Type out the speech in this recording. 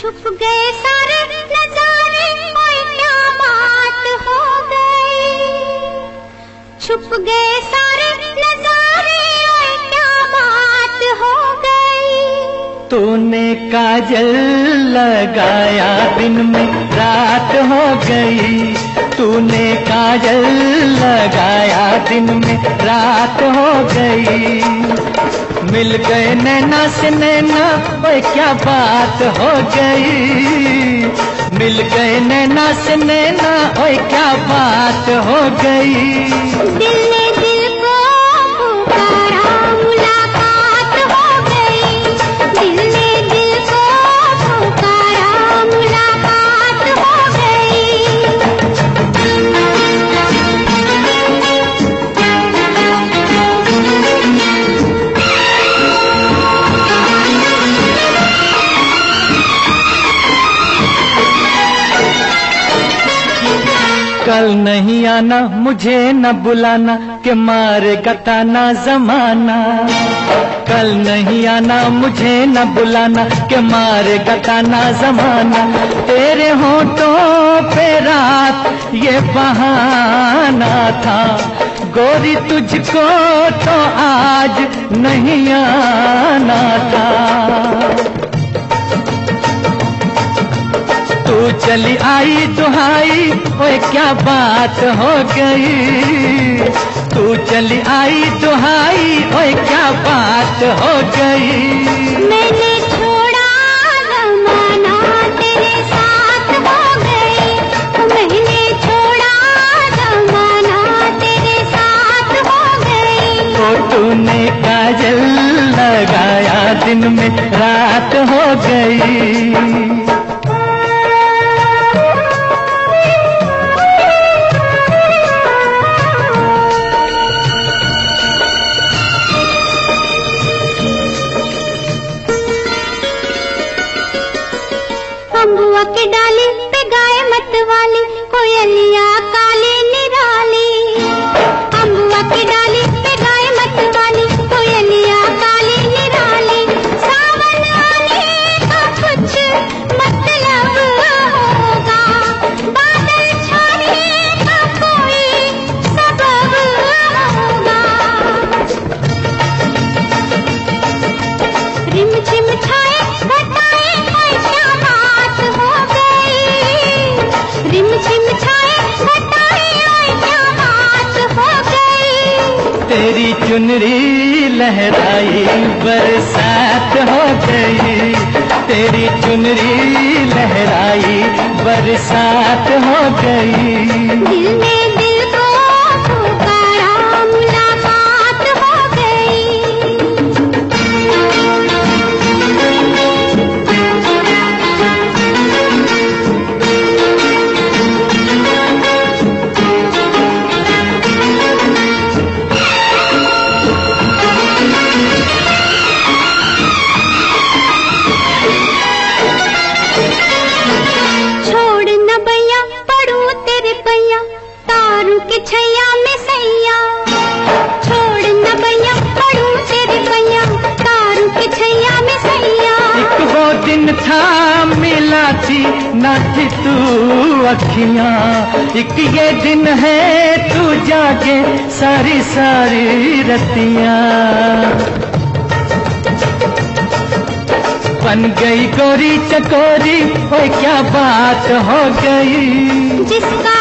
छुप गए सारे, नजारे क्या बात हो गई। छुप गए सारे, नजारे क्या बात हो गई। तूने काजल लगाया दिन में रात हो गई। तूने काजल लगाया दिन में रात हो गई। मिल गए नैना से नैना, ओए क्या बात हो गई? मिल गए नैना से नैना, ओए क्या बात हो गई? दिल कल नहीं आना, मुझे न बुलाना, के मारे गताना जमाना। कल नहीं आना, मुझे न बुलाना, के मारे गताना जमाना। तेरे होठों पे रात, ये बहाना था। गोरी तुझको तो आज नहीं आना। चली आई दुहाई ओए क्या बात हो गई? तू चली आई दुहाई ओए क्या बात हो गई? मैंने छोड़ा जमाना तेरे साथ हो गई। मैंने छोड़ा जमाना तेरे साथ हो गई। तो तूने काजल लगाया दिन में रात हो गई। चुनरी लहराई बरसात हो गई। तेरी चुनरी लहराई बरसात हो गई। थी तू अखियाँ। एक ये दिन है, तू जागे सारी सारी रतियाँ। बन गई गोरी चकोरी, ओए क्या बात हो गई। जिसका